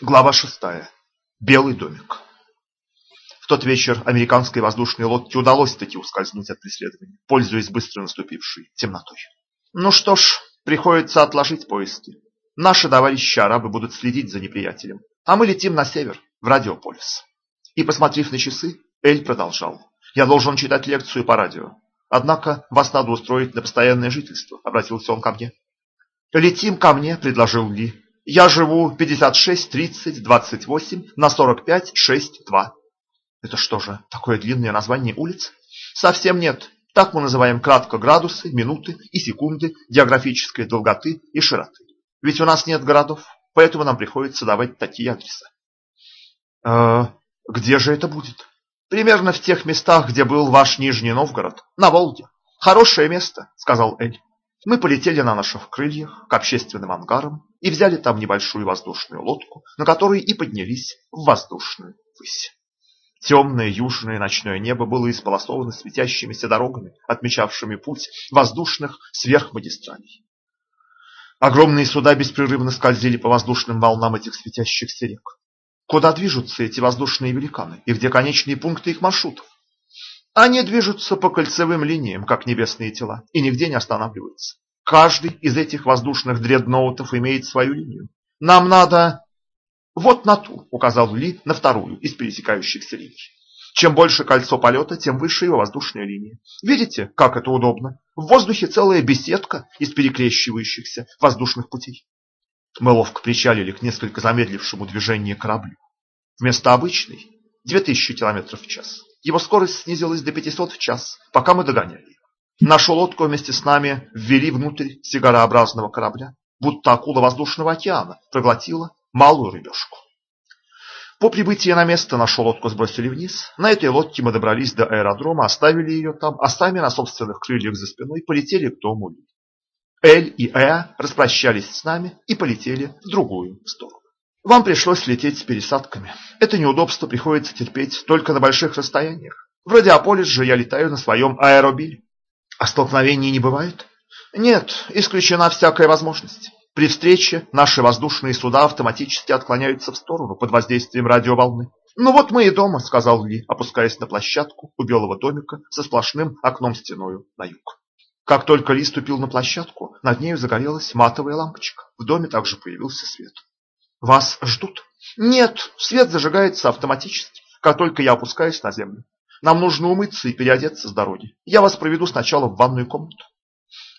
Глава шестая. Белый домик. В тот вечер американской воздушной лодке удалось таки ускользнуть от преследования, пользуясь быстро наступившей темнотой. Ну что ж, приходится отложить поиски. Наши товарищи-арабы будут следить за неприятелем, а мы летим на север, в Радиополис. И, посмотрев на часы, Эль продолжал. Я должен читать лекцию по радио. Однако вас надо устроить на постоянное жительство, обратился он ко мне. Летим ко мне, предложил Ли. Я живу 56, 30, 28 на 45, 6, 2. Это что же, такое длинное название улиц? Совсем нет. Так мы называем кратко градусы, минуты и секунды географической долготы и широты. Ведь у нас нет городов, поэтому нам приходится давать такие адреса. Э, где же это будет? Примерно в тех местах, где был ваш Нижний Новгород, на Волге. Хорошее место, сказал Эль. Мы полетели на наших крыльях к общественным ангарам и взяли там небольшую воздушную лодку, на которой и поднялись в воздушную высь. Темное южное ночное небо было исполосовано светящимися дорогами, отмечавшими путь воздушных сверхмагистралей. Огромные суда беспрерывно скользили по воздушным волнам этих светящихся рек. Куда движутся эти воздушные великаны и где конечные пункты их маршрутов? Они движутся по кольцевым линиям, как небесные тела, и нигде не останавливаются. Каждый из этих воздушных дредноутов имеет свою линию. Нам надо вот на ту, указал Ли на вторую из пересекающихся линий. Чем больше кольцо полета, тем выше его воздушная линия. Видите, как это удобно? В воздухе целая беседка из перекрещивающихся воздушных путей. Мы ловко причалили к несколько замедлившему движение кораблю. Вместо обычной 2000 км в час. Его скорость снизилась до 500 в час, пока мы догоняли. Нашу лодку вместе с нами ввели внутрь сигарообразного корабля, будто акула воздушного океана проглотила малую рыбешку. По прибытии на место нашу лодку сбросили вниз. На этой лодке мы добрались до аэродрома, оставили ее там, а сами на собственных крыльях за спиной полетели к дому. Эль и Э распрощались с нами и полетели в другую сторону. Вам пришлось лететь с пересадками. Это неудобство приходится терпеть только на больших расстояниях. В Радиополис же я летаю на своем аэробиле. А столкновений не бывает? Нет, исключена всякая возможность. При встрече наши воздушные суда автоматически отклоняются в сторону под воздействием радиоволны. «Ну вот мы и дома», — сказал Ли, опускаясь на площадку у белого домика со сплошным окном стеною на юг. Как только Ли ступил на площадку, над нею загорелась матовая лампочка. В доме также появился свет. «Вас ждут?» «Нет, свет зажигается автоматически, как только я опускаюсь на землю. Нам нужно умыться и переодеться с дороги. Я вас проведу сначала в ванную комнату».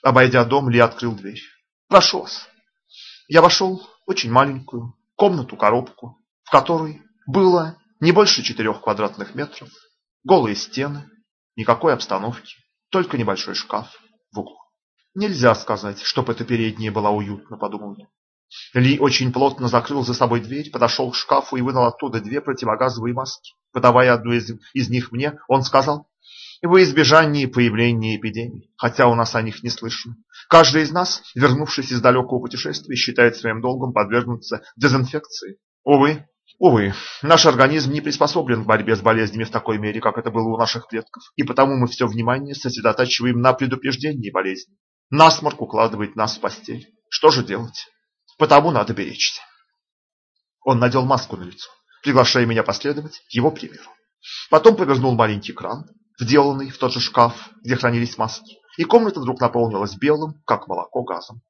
Обойдя дом, Ли открыл дверь. «Прошу вас». Я вошел в очень маленькую комнату-коробку, в которой было не больше четырех квадратных метров, голые стены, никакой обстановки, только небольшой шкаф в углу. Нельзя сказать, чтоб эта передняя была уютна, подумал я. Ли очень плотно закрыл за собой дверь, подошел к шкафу и вынул оттуда две противогазовые маски. Подавая одну из, из них мне, он сказал, во избежание появления эпидемий, хотя у нас о них не слышно. Каждый из нас, вернувшись из далекого путешествия, считает своим долгом подвергнуться дезинфекции. Увы, увы, наш организм не приспособлен к борьбе с болезнями в такой мере, как это было у наших предков, и потому мы все внимание сосредотачиваем на предупреждении болезни. Насморк укладывает нас в постель. Что же делать? Потому надо беречься. Он надел маску на лицо, приглашая меня последовать его примеру. Потом повернул маленький кран, вделанный в тот же шкаф, где хранились маски, и комната вдруг наполнилась белым, как молоко, газом.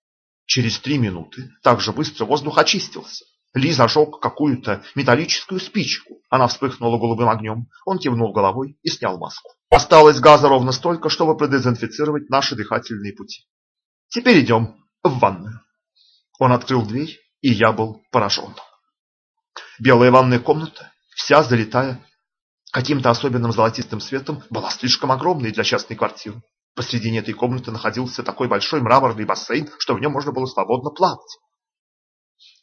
Через три минуты так же быстро воздух очистился. Ли зажег какую-то металлическую спичку. Она вспыхнула голубым огнем. Он кивнул головой и снял маску. Осталось газа ровно столько, чтобы продезинфицировать наши дыхательные пути. Теперь идем в ванную. Он открыл дверь, и я был поражен. Белая ванная комната, вся залитая каким-то особенным золотистым светом, была слишком огромной для частной квартиры. Посредине этой комнаты находился такой большой мраморный бассейн, что в нем можно было свободно плавать.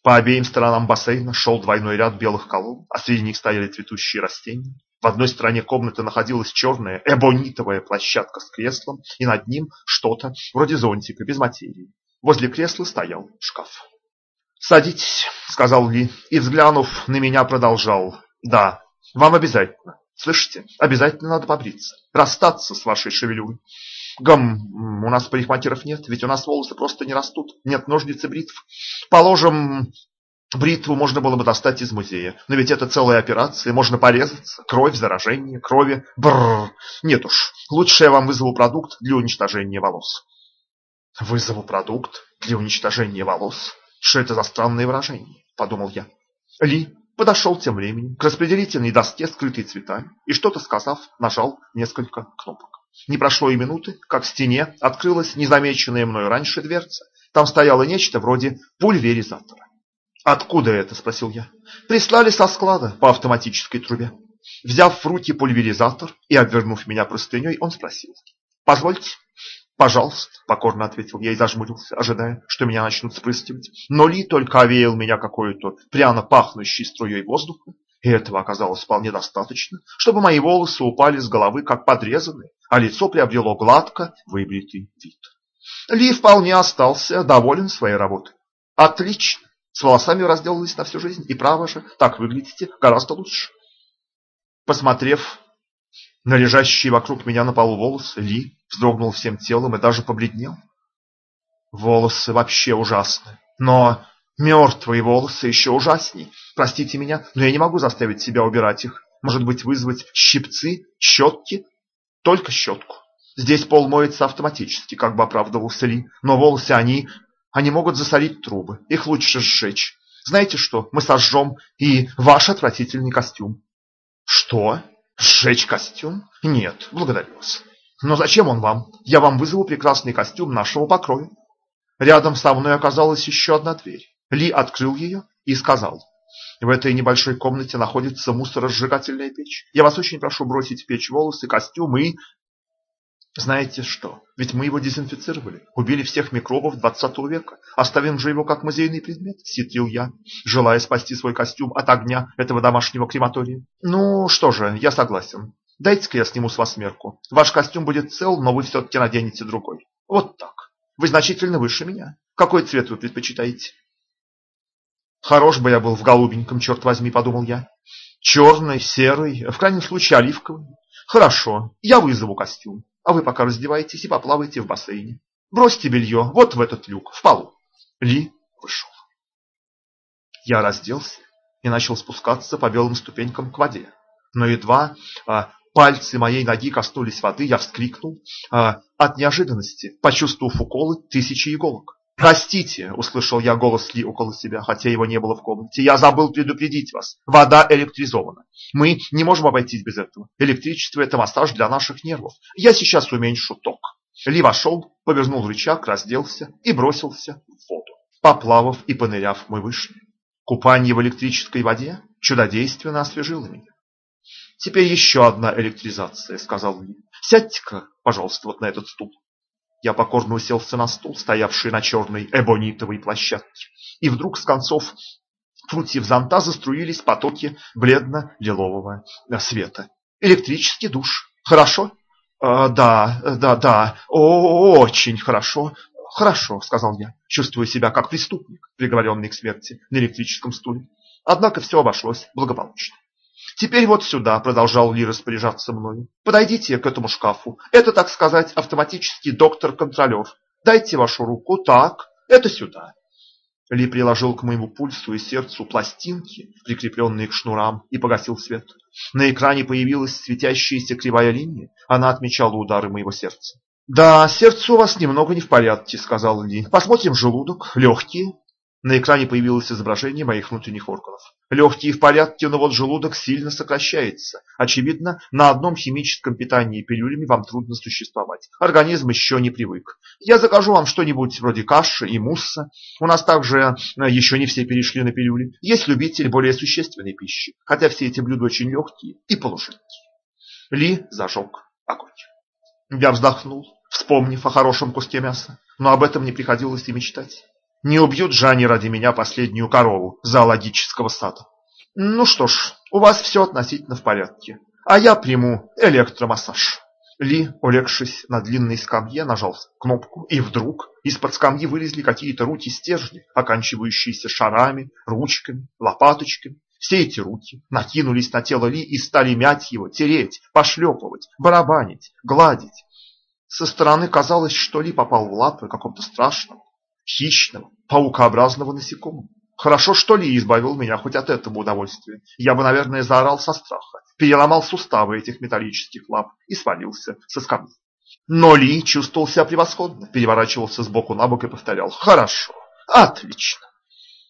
По обеим сторонам бассейна шел двойной ряд белых колонн, а среди них стояли цветущие растения. В одной стороне комнаты находилась черная эбонитовая площадка с креслом, и над ним что-то вроде зонтика, без материи. Возле кресла стоял шкаф. «Садитесь», — сказал Ли, и, взглянув на меня, продолжал. «Да, вам обязательно Слышите, обязательно надо побриться, расстаться с вашей шевелюрой. Гам, у нас парикмахеров нет, ведь у нас волосы просто не растут, нет ножниц и бритв. Положим, Бритву можно было бы достать из музея, но ведь это целая операция, можно порезаться, кровь, заражение, крови. Бррр. Нет уж, лучше я вам вызову продукт для уничтожения волос. Вызову продукт для уничтожения волос? Что это за странное выражение? Подумал я. Ли подошел тем временем к распределительной доске, скрытой цветами, и что-то сказав, нажал несколько кнопок. Не прошло и минуты, как в стене открылась незамеченная мною раньше дверца. Там стояло нечто вроде пульверизатора. «Откуда это?» – спросил я. «Прислали со склада по автоматической трубе». Взяв в руки пульверизатор и обвернув меня простыней, он спросил. «Позвольте?» «Пожалуйста», – покорно ответил я и зажмурился, ожидая, что меня начнут спрыскивать. Но Ли только овеял меня какой-то пряно пахнущей струей воздуха, и этого оказалось вполне достаточно, чтобы мои волосы упали с головы, как подрезанные, а лицо приобрело гладко выбритый вид. Ли вполне остался доволен своей работой. «Отлично! С волосами разделались на всю жизнь, и право же, так выглядите гораздо лучше. Посмотрев на лежащие вокруг меня на полу волосы, Ли вздрогнул всем телом и даже побледнел. Волосы вообще ужасны, но мертвые волосы еще ужасней. Простите меня, но я не могу заставить себя убирать их. Может быть, вызвать щипцы, щетки? Только щетку. Здесь пол моется автоматически, как бы оправдывался Ли, но волосы они они могут засорить трубы. Их лучше сжечь. Знаете что? Мы сожжем и ваш отвратительный костюм. Что? Сжечь костюм? Нет, благодарю вас. Но зачем он вам? Я вам вызову прекрасный костюм нашего покроя. Рядом со мной оказалась еще одна дверь. Ли открыл ее и сказал. В этой небольшой комнате находится мусоросжигательная печь. Я вас очень прошу бросить в печь волосы, костюм и знаете что? Ведь мы его дезинфицировали, убили всех микробов 20 века. Оставим же его как музейный предмет, ситрил я, желая спасти свой костюм от огня этого домашнего крематория. Ну что же, я согласен. Дайте-ка я сниму с вас мерку. Ваш костюм будет цел, но вы все-таки наденете другой. Вот так. Вы значительно выше меня. Какой цвет вы предпочитаете? Хорош бы я был в голубеньком, черт возьми, подумал я. Черный, серый, в крайнем случае оливковый. Хорошо, я вызову костюм. А вы пока раздевайтесь и поплавайте в бассейне. Бросьте белье вот в этот люк, в полу. Ли вышел. Я разделся и начал спускаться по белым ступенькам к воде. Но едва а, пальцы моей ноги коснулись воды, я вскрикнул а, от неожиданности, почувствовав уколы тысячи иголок. «Простите!» – услышал я голос Ли около себя, хотя его не было в комнате. «Я забыл предупредить вас. Вода электризована. Мы не можем обойтись без этого. Электричество – это массаж для наших нервов. Я сейчас уменьшу ток». Ли вошел, повернул рычаг, разделся и бросился в воду. Поплавав и поныряв, мы вышли. Купание в электрической воде чудодейственно освежило меня. «Теперь еще одна электризация», — сказал Ли. «Сядьте-ка, пожалуйста, вот на этот стул». Я покорно уселся на стул, стоявший на черной эбонитовой площадке. И вдруг с концов прутьев зонта заструились потоки бледно-лилового света. Электрический душ. Хорошо? «Э, да, да, да. О, очень хорошо. Хорошо, сказал я, чувствуя себя как преступник, приговоренный к смерти на электрическом стуле. Однако все обошлось благополучно. Теперь вот сюда, продолжал Ли распоряжаться мною. Подойдите к этому шкафу. Это, так сказать, автоматический доктор-контролер. Дайте вашу руку. Так, это сюда. Ли приложил к моему пульсу и сердцу пластинки, прикрепленные к шнурам, и погасил свет. На экране появилась светящаяся кривая линия. Она отмечала удары моего сердца. «Да, сердце у вас немного не в порядке», — сказал Ли. «Посмотрим желудок, легкие». На экране появилось изображение моих внутренних органов. Легкие в порядке, но вот желудок сильно сокращается. Очевидно, на одном химическом питании пилюлями вам трудно существовать. Организм еще не привык. Я закажу вам что-нибудь вроде каши и мусса. У нас также э, еще не все перешли на пилюли. Есть любители более существенной пищи, хотя все эти блюда очень легкие и полужидкие. Ли зажег огонь. Я вздохнул, вспомнив о хорошем куске мяса, но об этом не приходилось и мечтать. Не убьют же они ради меня последнюю корову зоологического сада. Ну что ж, у вас все относительно в порядке. А я приму электромассаж. Ли, улегшись на длинной скамье, нажал кнопку, и вдруг из-под скамьи вылезли какие-то руки стержни, оканчивающиеся шарами, ручками, лопаточками. Все эти руки накинулись на тело Ли и стали мять его, тереть, пошлепывать, барабанить, гладить. Со стороны казалось, что Ли попал в лапы какого-то страшного, хищного, паукообразного насекомого. Хорошо, что Ли избавил меня хоть от этого удовольствия. Я бы, наверное, заорал со страха, переломал суставы этих металлических лап и свалился со скамьи. Но Ли чувствовал себя превосходно, переворачивался с боку на бок и повторял «Хорошо, отлично».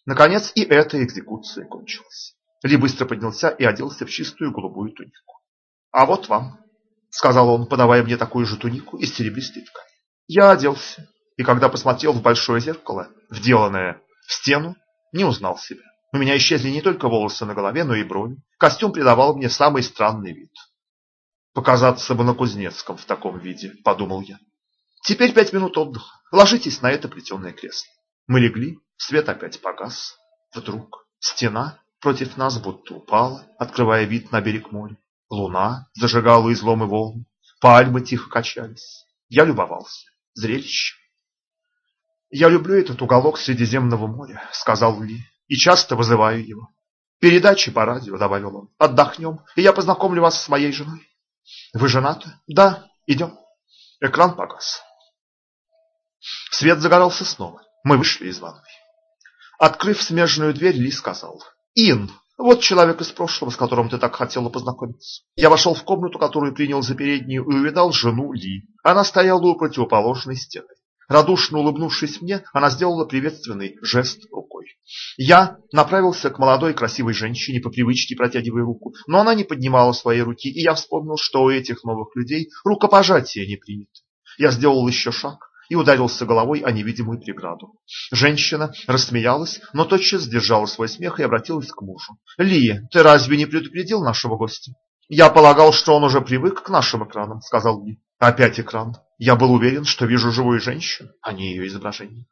Наконец и эта экзекуция кончилась. Ли быстро поднялся и оделся в чистую голубую тунику. «А вот вам», — сказал он, подавая мне такую же тунику из серебристой ткани. Я оделся, и когда посмотрел в большое зеркало, вделанное в стену, не узнал себя. У меня исчезли не только волосы на голове, но и брови. Костюм придавал мне самый странный вид. Показаться бы на Кузнецком в таком виде, подумал я. Теперь пять минут отдыха. Ложитесь на это плетеное кресло. Мы легли, свет опять погас. Вдруг стена против нас будто упала, открывая вид на берег моря. Луна зажигала изломы волн, пальмы тихо качались. Я любовался зрелищем. «Я люблю этот уголок Средиземного моря», — сказал Ли, — «и часто вызываю его. Передачи по радио», — добавил он, — «отдохнем, и я познакомлю вас с моей женой». «Вы женаты?» «Да, идем». Экран погас. Свет загорался снова. Мы вышли из ванной. Открыв смежную дверь, Ли сказал, «Ин, вот человек из прошлого, с которым ты так хотела познакомиться». Я вошел в комнату, которую принял за переднюю, и увидал жену Ли. Она стояла у противоположной стены. Радушно улыбнувшись мне, она сделала приветственный жест рукой. Я направился к молодой красивой женщине, по привычке протягивая руку, но она не поднимала своей руки, и я вспомнил, что у этих новых людей рукопожатие не принято. Я сделал еще шаг, и ударился головой о невидимую преграду. Женщина рассмеялась, но тотчас сдержала свой смех и обратилась к мужу. «Ли, ты разве не предупредил нашего гостя?» «Я полагал, что он уже привык к нашим экранам», — сказал Ли. «Опять экран. Я был уверен, что вижу живую женщину, а не ее изображение».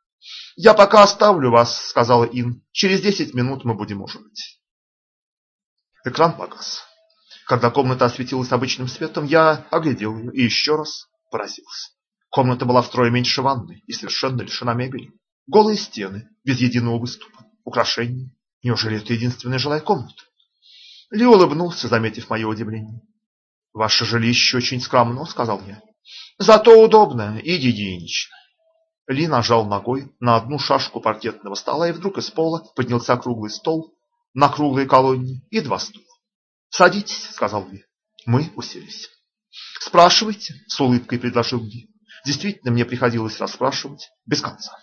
«Я пока оставлю вас», — сказала Ин. «Через десять минут мы будем ужинать». Экран погас. Когда комната осветилась обычным светом, я оглядел ее и еще раз поразился. Комната была втрое меньше ванной и совершенно лишена мебели. Голые стены, без единого выступа, украшений. Неужели это единственная жилая комната? Ли улыбнулся, заметив мое удивление. «Ваше жилище очень скромно», — сказал я. «Зато удобно и гигиенично». Ли нажал ногой на одну шашку паркетного стола, и вдруг из пола поднялся круглый стол на круглой колонне и два стула. «Садитесь», — сказал Ли. Мы уселись. «Спрашивайте», — с улыбкой предложил Ли. Действительно, мне приходилось расспрашивать без конца.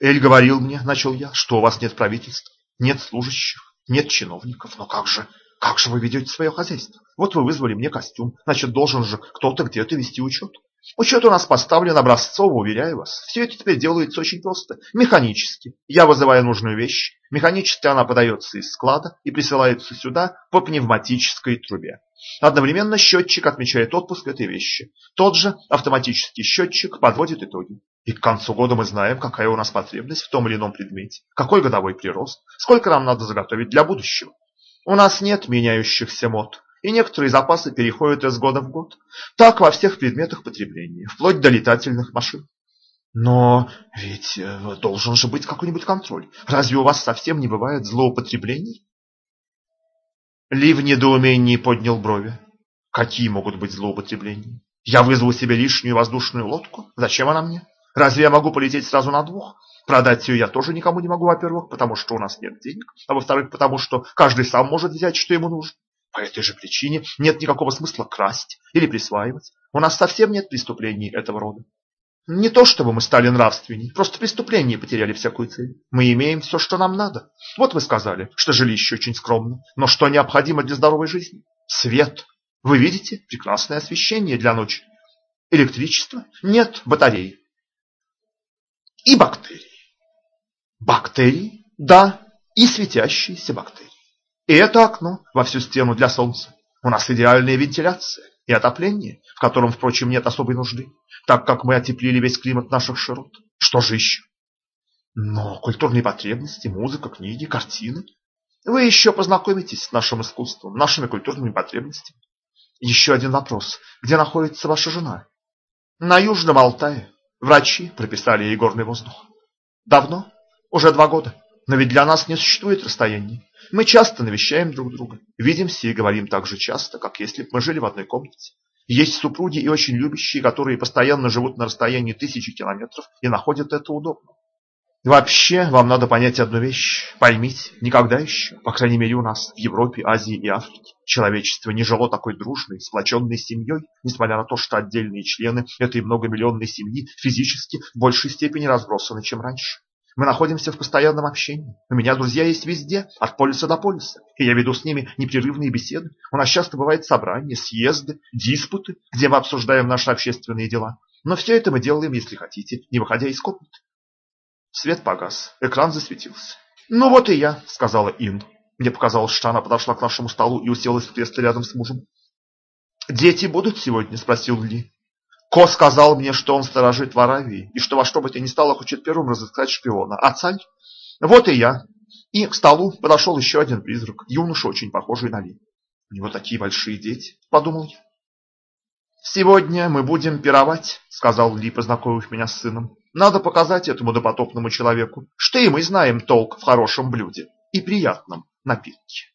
Эль говорил мне, начал я, что у вас нет правительства, нет служащих, нет чиновников. Но как же, как же вы ведете свое хозяйство? Вот вы вызвали мне костюм, значит, должен же кто-то где-то вести учет. Учет у нас поставлен образцово, уверяю вас. Все это теперь делается очень просто, механически. Я вызываю нужную вещь, механически она подается из склада и присылается сюда по пневматической трубе. Одновременно счетчик отмечает отпуск этой вещи. Тот же автоматический счетчик подводит итоги. И к концу года мы знаем, какая у нас потребность в том или ином предмете, какой годовой прирост, сколько нам надо заготовить для будущего. У нас нет меняющихся мод, и некоторые запасы переходят из года в год. Так во всех предметах потребления, вплоть до летательных машин. Но ведь э, должен же быть какой-нибудь контроль. Разве у вас совсем не бывает злоупотреблений? Ли в недоумении поднял брови. Какие могут быть злоупотребления? Я вызвал себе лишнюю воздушную лодку? Зачем она мне? Разве я могу полететь сразу на двух? Продать ее я тоже никому не могу, во-первых, потому что у нас нет денег, а во-вторых, потому что каждый сам может взять, что ему нужно. По этой же причине нет никакого смысла красть или присваивать. У нас совсем нет преступлений этого рода. Не то чтобы мы стали нравственней, просто преступления потеряли всякую цель. Мы имеем все, что нам надо. Вот вы сказали, что жилище очень скромно, но что необходимо для здоровой жизни? Свет. Вы видите? Прекрасное освещение для ночи. Электричество? Нет, батареи. И бактерии. Бактерии? Да, и светящиеся бактерии. И это окно во всю стену для солнца. У нас идеальная вентиляция и отопление, в котором, впрочем, нет особой нужды так как мы отеплили весь климат наших широт. Что же еще? Но культурные потребности, музыка, книги, картины. Вы еще познакомитесь с нашим искусством, нашими культурными потребностями. Еще один вопрос. Где находится ваша жена? На Южном Алтае. Врачи прописали ей горный воздух. Давно? Уже два года. Но ведь для нас не существует расстояний. Мы часто навещаем друг друга, видимся и говорим так же часто, как если бы мы жили в одной комнате. Есть супруги и очень любящие, которые постоянно живут на расстоянии тысячи километров и находят это удобно. Вообще, вам надо понять одну вещь. Поймите, никогда еще, по крайней мере у нас, в Европе, Азии и Африке, человечество не жило такой дружной, сплоченной семьей, несмотря на то, что отдельные члены этой многомиллионной семьи физически в большей степени разбросаны, чем раньше. Мы находимся в постоянном общении. У меня друзья есть везде, от полюса до полюса. И я веду с ними непрерывные беседы. У нас часто бывают собрания, съезды, диспуты, где мы обсуждаем наши общественные дела. Но все это мы делаем, если хотите, не выходя из комнаты. Свет погас, экран засветился. «Ну вот и я», — сказала Ин. Мне показалось, что она подошла к нашему столу и уселась в кресло рядом с мужем. «Дети будут сегодня?» — спросил Ли. Ко сказал мне, что он сторожит в Аравии, и что во что бы то ни стало хочет первым разыскать шпиона. А царь? Вот и я. И к столу подошел еще один призрак, юноша, очень похожий на Ли. У него такие большие дети, подумал я. «Сегодня мы будем пировать», — сказал Ли, познакомив меня с сыном. «Надо показать этому допотопному человеку, что и мы знаем толк в хорошем блюде и приятном напитке».